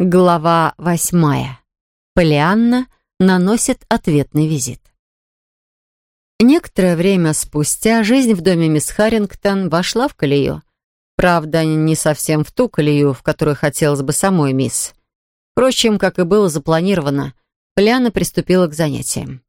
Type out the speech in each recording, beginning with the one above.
Глава восьмая. Полианна наносит ответный визит. Некоторое время спустя жизнь в доме мисс Харрингтон вошла в колею. Правда, не совсем в ту колею, в которую хотелось бы самой мисс. Впрочем, как и было запланировано, Полианна приступила к занятиям.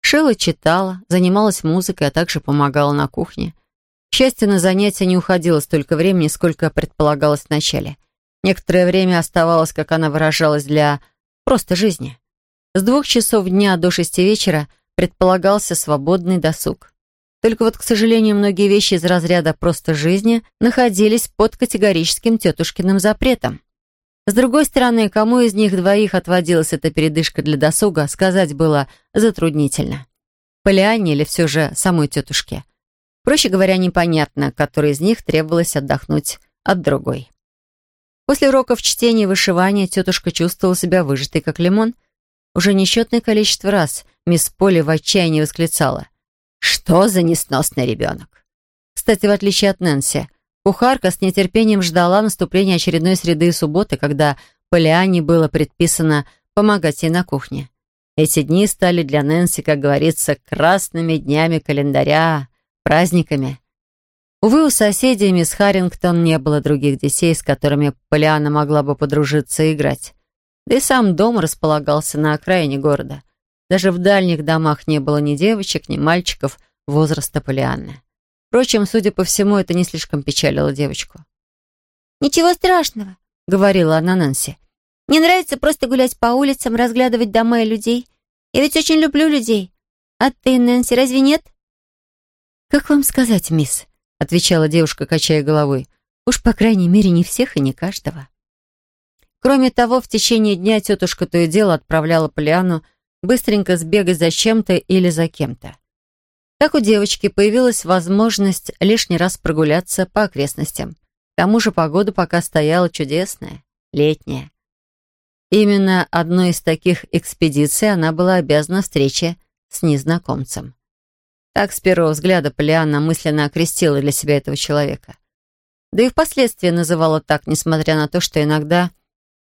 Шила читала, занималась музыкой, а также помогала на кухне. К счастью, на занятия не уходило столько времени, сколько предполагалось вначале — Некоторое время оставалось, как она выражалась, для просто жизни. С двух часов дня до шести вечера предполагался свободный досуг. Только вот, к сожалению, многие вещи из разряда «просто жизни» находились под категорическим тетушкиным запретом. С другой стороны, кому из них двоих отводилась эта передышка для досуга, сказать было затруднительно. Полиане или все же самой тетушке. Проще говоря, непонятно, которой из них требовалось отдохнуть от другой. После уроков чтения и вышивания тетушка чувствовала себя выжатой, как лимон. Уже несчетное количество раз мисс Полли в отчаянии восклицала. «Что за несносный ребенок?» Кстати, в отличие от Нэнси, кухарка с нетерпением ждала наступления очередной среды и субботы, когда Полиане было предписано помогать ей на кухне. Эти дни стали для Нэнси, как говорится, красными днями календаря, праздниками. Увы, у соседей мисс Харрингтон не было других детей, с которыми Полиана могла бы подружиться и играть. Да и сам дом располагался на окраине города. Даже в дальних домах не было ни девочек, ни мальчиков возраста Полианны. Впрочем, судя по всему, это не слишком печалило девочку. «Ничего страшного», — говорила она Нэнси. «Мне нравится просто гулять по улицам, разглядывать дома и людей. Я ведь очень люблю людей. А ты, Нэнси, разве нет?» «Как вам сказать, мисс?» Отвечала девушка, качая головой. Уж, по крайней мере, не всех и не каждого. Кроме того, в течение дня тетушка то и дело отправляла Полиану быстренько сбегать за чем-то или за кем-то. Так у девочки появилась возможность лишний раз прогуляться по окрестностям. К тому же погода пока стояла чудесная, летняя. Именно одной из таких экспедиций она была обязана встрече с незнакомцем. Так, с первого взгляда, Полианна мысленно окрестила для себя этого человека. Да и впоследствии называла так, несмотря на то, что иногда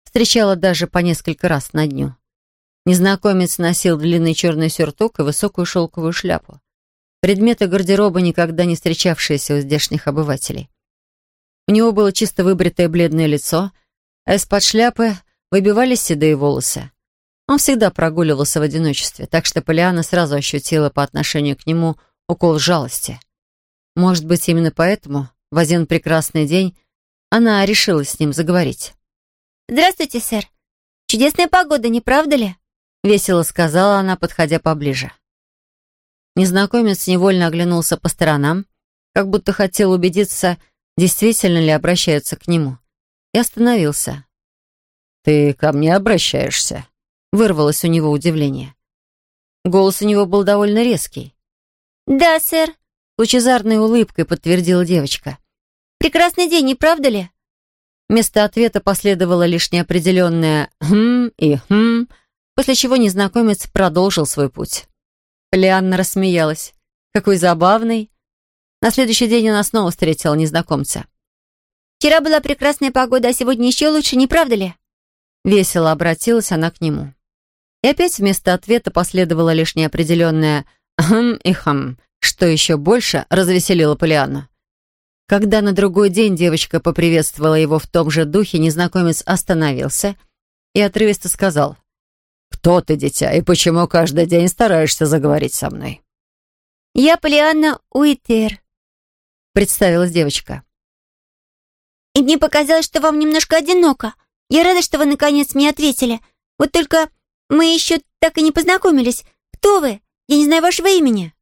встречала даже по несколько раз на дню. Незнакомец носил длинный черный сюртук и высокую шелковую шляпу. Предметы гардероба, никогда не встречавшиеся у здешних обывателей. У него было чисто выбритое бледное лицо, а из-под шляпы выбивались седые волосы. Он всегда прогуливался в одиночестве, так что Полиана сразу ощутила по отношению к нему укол жалости. Может быть, именно поэтому в один прекрасный день она решила с ним заговорить. «Здравствуйте, сэр. Чудесная погода, не правда ли?» — весело сказала она, подходя поближе. Незнакомец невольно оглянулся по сторонам, как будто хотел убедиться, действительно ли обращаются к нему, и остановился. «Ты ко мне обращаешься?» Вырвалось у него удивление. Голос у него был довольно резкий. «Да, сэр», — лучезарной улыбкой подтвердила девочка. «Прекрасный день, не правда ли?» Вместо ответа последовало лишь неопределенное «хм» и «хм», после чего незнакомец продолжил свой путь. Лианна рассмеялась. «Какой забавный!» На следующий день она снова встретила незнакомца. «Вчера была прекрасная погода, а сегодня еще лучше, не правда ли?» Весело обратилась она к нему. И опять вместо ответа последовало лишь неопределенное «хм» и «хм», что еще больше развеселило Полианну. Когда на другой день девочка поприветствовала его в том же духе, незнакомец остановился и отрывисто сказал «Кто ты, дитя, и почему каждый день стараешься заговорить со мной?» «Я Полианна Уитер», — представилась девочка. «И мне показалось, что вам немножко одиноко. Я рада, что вы наконец мне ответили. Вот только мы еще так и не познакомились. Кто вы? Я не знаю вашего имени».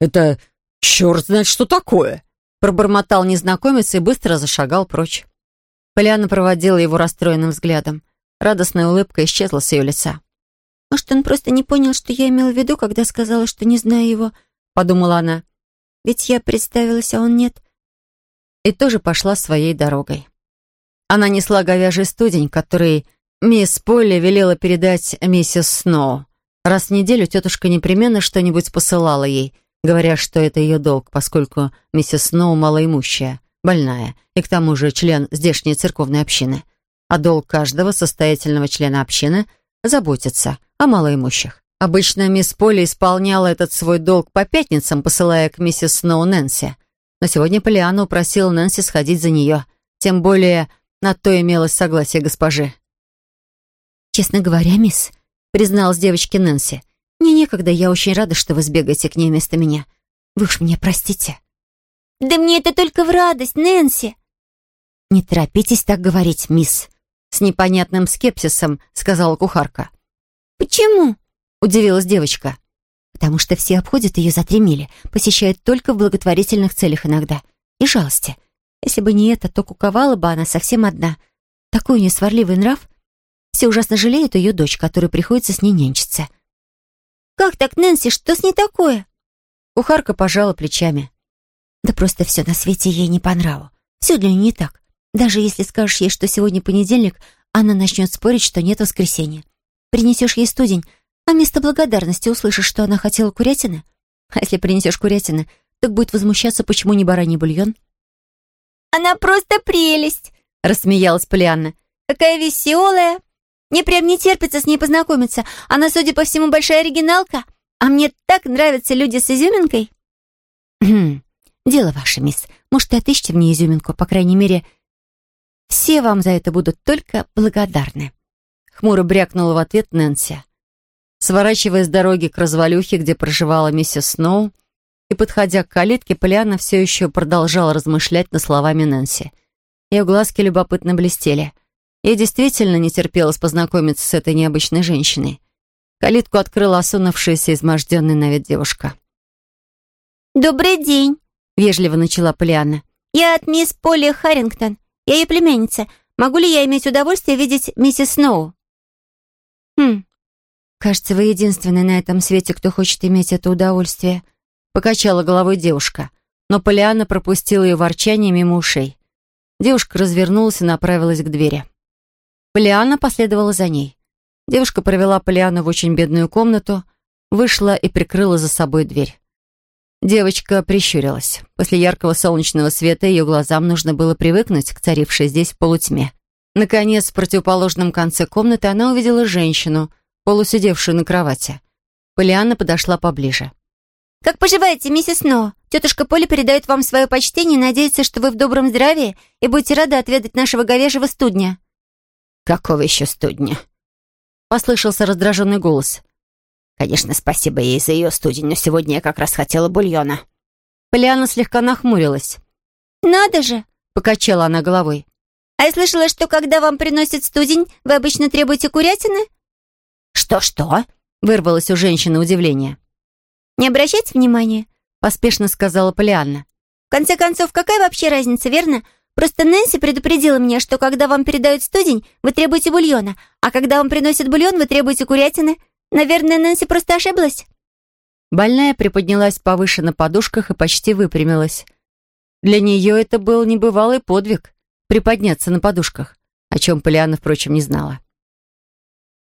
«Это черт знает, что такое!» Пробормотал незнакомец и быстро зашагал прочь. Поляна проводила его расстроенным взглядом. Радостная улыбка исчезла с ее лица. «Может, он просто не понял, что я имела в виду, когда сказала, что не знаю его?» — подумала она. «Ведь я представилась, а он нет». И тоже пошла своей дорогой. Она несла говяжий студень, который Мисс Полли велела передать миссис Сноу. Раз в неделю тетушка непременно что-нибудь посылала ей, говоря, что это ее долг, поскольку миссис Сноу малоимущая, больная и к тому же член здешней церковной общины. а долг каждого состоятельного члена общины — заботиться о малоимущих. Обычно мисс Полли исполняла этот свой долг по пятницам, посылая к миссис Сноу Нэнси. Но сегодня Полиана упросила Нэнси сходить за нее. Тем более на то имелось согласие госпожи. «Честно говоря, мисс», — призналась девочке Нэнси, «мне некогда, я очень рада, что вы сбегаете к ней вместо меня. Вы уж меня простите». «Да мне это только в радость, Нэнси!» «Не торопитесь так говорить, мисс», — с непонятным скепсисом сказала кухарка. «Почему?» Удивилась девочка. Потому что все обходят ее за три мили, посещают только в благотворительных целях иногда. И жалости. Если бы не это, то куковала бы она совсем одна. Такой у нее сварливый нрав. Все ужасно жалеют ее дочь, которой приходится с ней нянчиться. «Как так, Нэнси, что с ней такое?» Кухарка пожала плечами. «Да просто все на свете ей не по нраву. Все для нее не так. Даже если скажешь ей, что сегодня понедельник, она начнет спорить, что нет воскресенья. Принесешь ей студень, а вместо благодарности услышишь, что она хотела курятины? А если принесешь курятины, так будет возмущаться, почему не бараний бульон? «Она просто прелесть!» — рассмеялась Полианна. «Какая веселая! Мне прям не терпится с ней познакомиться. Она, судя по всему, большая оригиналка. А мне так нравятся люди с изюминкой». «Хм, дело ваше, мисс. Может, и отыщите мне изюминку. По крайней мере, все вам за это будут только благодарны». Хмуро брякнула в ответ Нэнси. Сворачивая с дороги к развалюхе, где проживала миссис Сноу, и, подходя к калитке, Полиана все еще продолжала размышлять над словами Нэнси. Ее глазки любопытно блестели. Ей действительно не терпелось познакомиться с этой необычной женщиной. Калитку открыла осунувшаяся, изможденная на вид девушка. «Добрый день», — вежливо начала Полианна. «Я от мисс Полли Харрингтон. Я ее племянница. Могу ли я иметь удовольствие видеть миссис Сноу?» «Хм, «Кажется, вы единственный на этом свете, кто хочет иметь это удовольствие», — покачала головой девушка. Но Полиана пропустила ее ворчание мимо ушей. Девушка развернулась и направилась к двери. Полиана последовала за ней. Девушка провела Полиану в очень бедную комнату, вышла и прикрыла за собой дверь. Девочка прищурилась. После яркого солнечного света ее глазам нужно было привыкнуть к царившей здесь полутьме. Наконец, в противоположном конце комнаты она увидела женщину — полусидевшую на кровати. Полианна подошла поближе. «Как поживаете, миссис Сноу? Тетушка Поля передает вам свое почтение и надеется, что вы в добром здравии и будете рады отведать нашего говяжьего студня». «Какого еще студня?» Послышался раздраженный голос. «Конечно, спасибо ей за ее студень, но сегодня я как раз хотела бульона». Полиана слегка нахмурилась. «Надо же!» — покачала она головой. «А я слышала, что когда вам приносят студень, вы обычно требуете курятины?» «Что-что?» — вырвалось у женщины удивление. «Не обращайте внимания», — поспешно сказала Полианна. «В конце концов, какая вообще разница, верно? Просто Нэнси предупредила меня, что когда вам передают студень, вы требуете бульона, а когда вам приносят бульон, вы требуете курятины. Наверное, Нэнси просто ошиблась». Больная приподнялась повыше на подушках и почти выпрямилась. Для нее это был небывалый подвиг — приподняться на подушках, о чем Полианна, впрочем, не знала.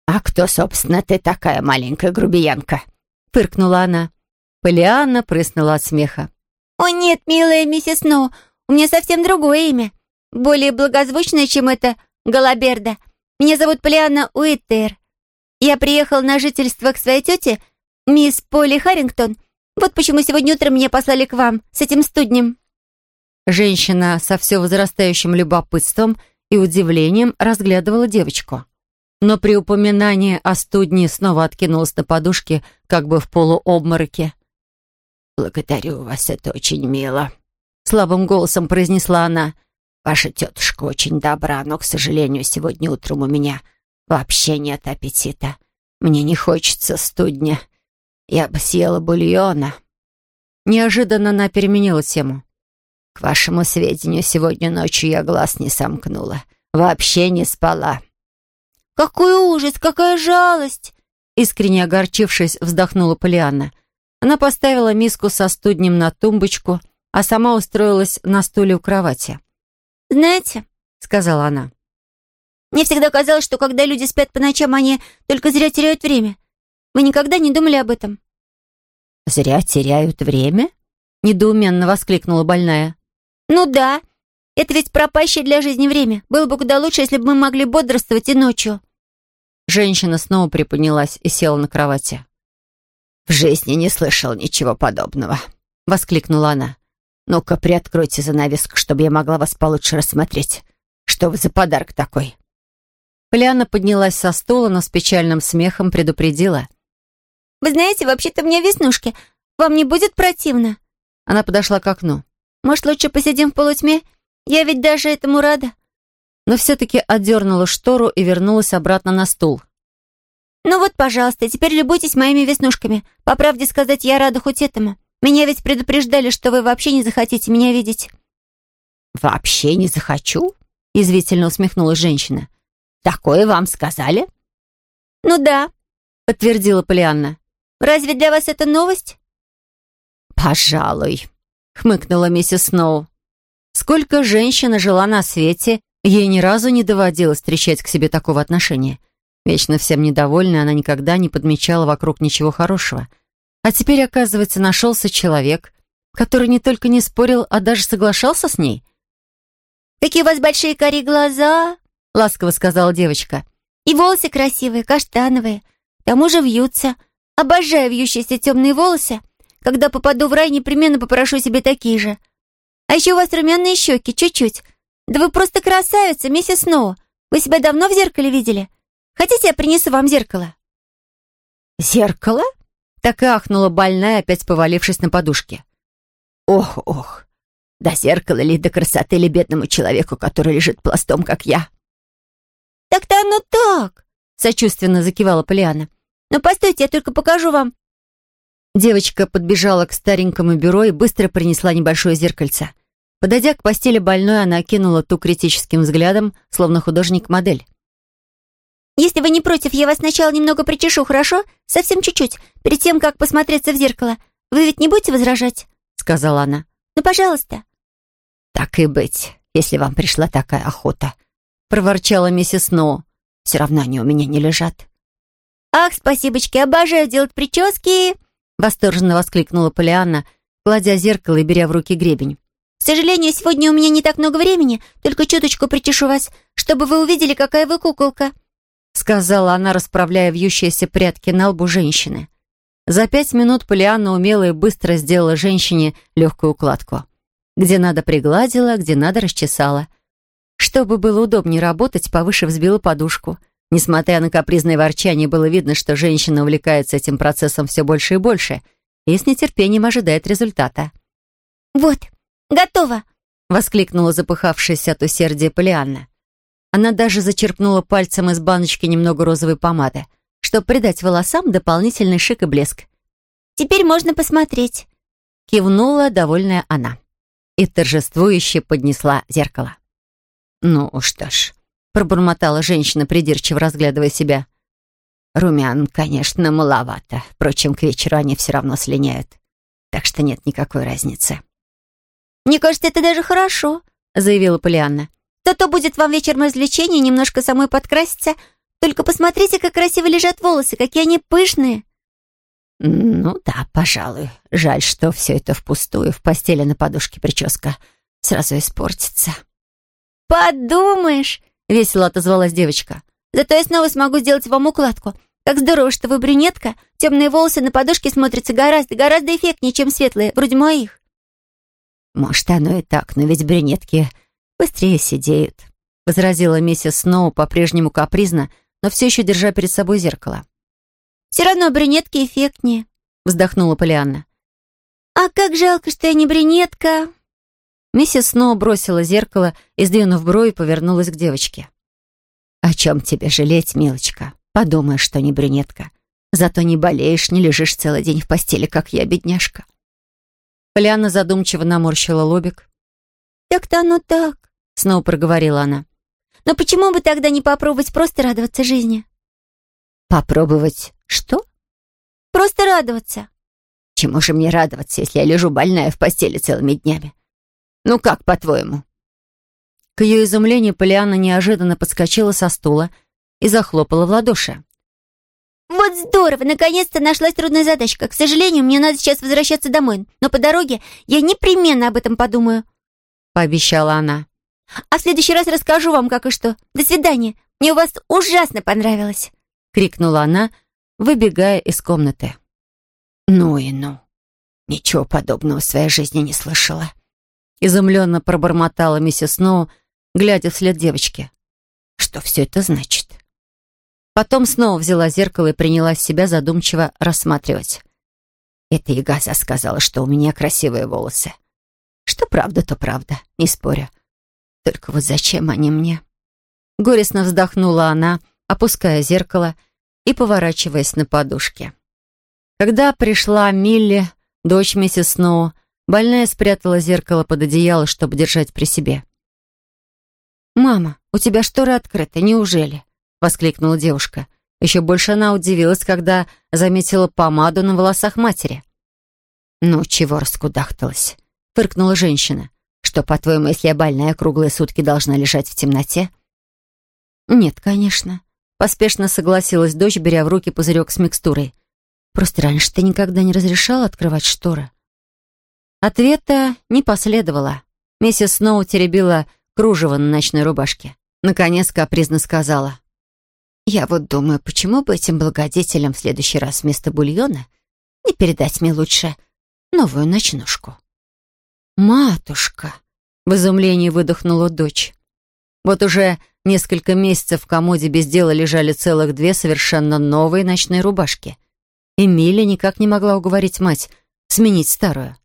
«А кто, собственно, ты такая маленькая грубиянка?» — фыркнула она. Полианна прыснула от смеха. «О нет, милая миссис Сноу, у меня совсем другое имя. Более благозвучное, чем это Голоберда. Меня зовут Полианна Уиттер. Я приехала на жительство к своей тете, мисс Полли Харрингтон. Вот почему сегодня утром меня послали к вам с этим студнем». Женщина со все возрастающим любопытством и удивлением разглядывала девочку но при упоминании о студне снова откинулась на подушке, как бы в полуобмороке. «Благодарю вас, это очень мило», — слабым голосом произнесла она. «Ваша тетушка очень добра, но, к сожалению, сегодня утром у меня вообще нет аппетита. Мне не хочется студня. Я бы съела бульона». Неожиданно она переменила тему. «К вашему сведению, сегодня ночью я глаз не сомкнула. Вообще не спала». «Какой ужас! Какая жалость!» Искренне огорчившись, вздохнула Полианна. Она поставила миску со студнем на тумбочку, а сама устроилась на стуле у кровати. «Знаете», — сказала она, «мне всегда казалось, что когда люди спят по ночам, они только зря теряют время. Вы никогда не думали об этом?» «Зря теряют время?» — недоуменно воскликнула больная. «Ну да. Это ведь пропащее для жизни время. Было бы куда лучше, если бы мы могли бодрствовать и ночью». Женщина снова приподнялась и села на кровати. «В жизни не слышал ничего подобного», — воскликнула она. «Ну-ка, приоткройте занавеску, чтобы я могла вас получше рассмотреть. Что вы за подарок такой?» Полиана поднялась со стула, но с печальным смехом предупредила. «Вы знаете, вообще-то меня веснушки. Вам не будет противно?» Она подошла к окну. «Может, лучше посидим в полутьме? Я ведь даже этому рада». Но все-таки отдернула штору и вернулась обратно на стул. «Ну вот, пожалуйста, теперь любуйтесь моими веснушками. По правде сказать, я рада хоть этому. Меня ведь предупреждали, что вы вообще не захотите меня видеть». «Вообще не захочу?» — язвительно усмехнулась женщина. «Такое вам сказали?» «Ну да», — подтвердила Полианна. «Разве для вас это новость?» «Пожалуй», — хмыкнула миссис Сноу. Сколько женщина жила на свете, ей ни разу не доводилось встречать к себе такого отношения. Вечно всем недовольная, она никогда не подмечала вокруг ничего хорошего. А теперь, оказывается, нашелся человек, который не только не спорил, а даже соглашался с ней. «Какие у вас большие кори глаза!» — ласково сказала девочка. «И волосы красивые, каштановые. К тому же вьются. Обожаю вьющиеся темные волосы. Когда попаду в рай, непременно попрошу себе такие же. А еще у вас румяные щеки, чуть-чуть. Да вы просто красавица, миссис Сноу. Вы себя давно в зеркале видели? Хотите, я принесу вам зеркало?» «Зеркало?» Так и ахнула больная, опять повалившись на подушке. «Ох, ох, до зеркала ли, до красоты ли бедному человеку, который лежит пластом, как я?» «Так-то оно так!» — сочувственно закивала Полиана. «Но постойте, я только покажу вам». Девочка подбежала к старенькому бюро и быстро принесла небольшое зеркальце. Подойдя к постели больной, она окинула ту критическим взглядом, словно художник-модель. «Если вы не против, я вас сначала немного причешу, хорошо? Совсем чуть-чуть, перед тем, как посмотреться в зеркало. Вы ведь не будете возражать?» — сказала она. «Ну, пожалуйста». «Так и быть, если вам пришла такая охота», — проворчала миссис Сноу. «Все равно они у меня не лежат». «Ах, спасибочки, обожаю делать прически!» — восторженно воскликнула Полианна, кладя зеркало и беря в руки гребень. «К сожалению, сегодня у меня не так много времени, только чуточку причешу вас, чтобы вы увидели, какая вы куколка» сказала она, расправляя вьющиеся прядки на лбу женщины. За пять минут Полианна умело и быстро сделала женщине легкую укладку. Где надо пригладила, где надо расчесала. Чтобы было удобнее работать, повыше взбила подушку. Несмотря на капризное ворчание, было видно, что женщина увлекается этим процессом все больше и больше и с нетерпением ожидает результата. «Вот, готово!» — воскликнула запыхавшаяся от усердия Полианна. Она даже зачерпнула пальцем из баночки немного розовой помады, чтобы придать волосам дополнительный шик и блеск. «Теперь можно посмотреть», — кивнула довольная она. И торжествующе поднесла зеркало. «Ну что ж», — пробормотала женщина, придирчиво разглядывая себя. «Румян, конечно, маловато. Впрочем, к вечеру они все равно слиняют. Так что нет никакой разницы». «Мне кажется, это даже хорошо», — заявила Полианна. То-то будет вам вечером развлечение, немножко самой подкраситься. Только посмотрите, как красиво лежат волосы, какие они пышные». «Ну да, пожалуй. Жаль, что все это впустую. В постели на подушке прическа сразу испортится». «Подумаешь!» — весело отозвалась девочка. «Зато я снова смогу сделать вам укладку. Как здорово, что вы брюнетка. Темные волосы на подушке смотрятся гораздо, гораздо эффектнее, чем светлые, вроде моих». «Может, оно и так, но ведь брюнетки быстрее сидеют», — возразила миссис Сноу по-прежнему капризно, но все еще держа перед собой зеркало. «Все равно брюнетки эффектнее», — вздохнула Полианна. «А как жалко, что я не брюнетка!» Миссис Сноу бросила зеркало и, сдвинув брови, повернулась к девочке. «О чем тебе жалеть, милочка? Подумаешь, что не брюнетка. Зато не болеешь, не лежишь целый день в постели, как я, бедняжка». Полианна задумчиво наморщила лобик. «Так-то оно так. Снова проговорила она. «Но почему бы тогда не попробовать просто радоваться жизни?» «Попробовать что?» «Просто радоваться». «Чему же мне радоваться, если я лежу больная в постели целыми днями? Ну как, по-твоему?» К ее изумлению Полианна неожиданно подскочила со стула и захлопала в ладоши. «Вот здорово! Наконец-то нашлась трудная задачка. К сожалению, мне надо сейчас возвращаться домой, но по дороге я непременно об этом подумаю», — пообещала она. А в следующий раз расскажу вам, как и что. До свидания. Мне у вас ужасно понравилось!» — крикнула она, выбегая из комнаты. «Ну и ну! Ничего подобного в своей жизни не слышала!» Изумленно пробормотала миссис Сноу, глядя вслед девочке. «Что все это значит?» Потом снова взяла зеркало и принялась себя задумчиво рассматривать. «Это Ягаза сказала, что у меня красивые волосы. Что правда, то правда, не спорю. Только вот зачем они мне?» Горестно вздохнула она, опуская зеркало и поворачиваясь на подушке. Когда пришла Милли, дочь миссис Сноу, больная спрятала зеркало под одеяло, чтобы держать при себе. «Мама, у тебя шторы открыты, неужели?» — воскликнула девушка. Еще больше она удивилась, когда заметила помаду на волосах матери. «Ну, чего раскудахталась?» — фыркнула женщина. «Что, по-твоему, если я больная, круглые сутки должна лежать в темноте?» «Нет, конечно», — поспешно согласилась дочь, беря в руки пузырек с микстурой. «Просто раньше ты никогда не разрешала открывать шторы». Ответа не последовало. Миссис Сноу теребила кружево на ночной рубашке. Наконец капризно сказала. «Я вот думаю, почему бы этим благодетелям в следующий раз вместо бульона не передать мне лучше новую ночнушку?» «Матушка!» — в изумлении выдохнула дочь. Вот уже несколько месяцев в комоде без дела лежали целых две совершенно новые ночные рубашки. Эмилия никак не могла уговорить мать сменить старую.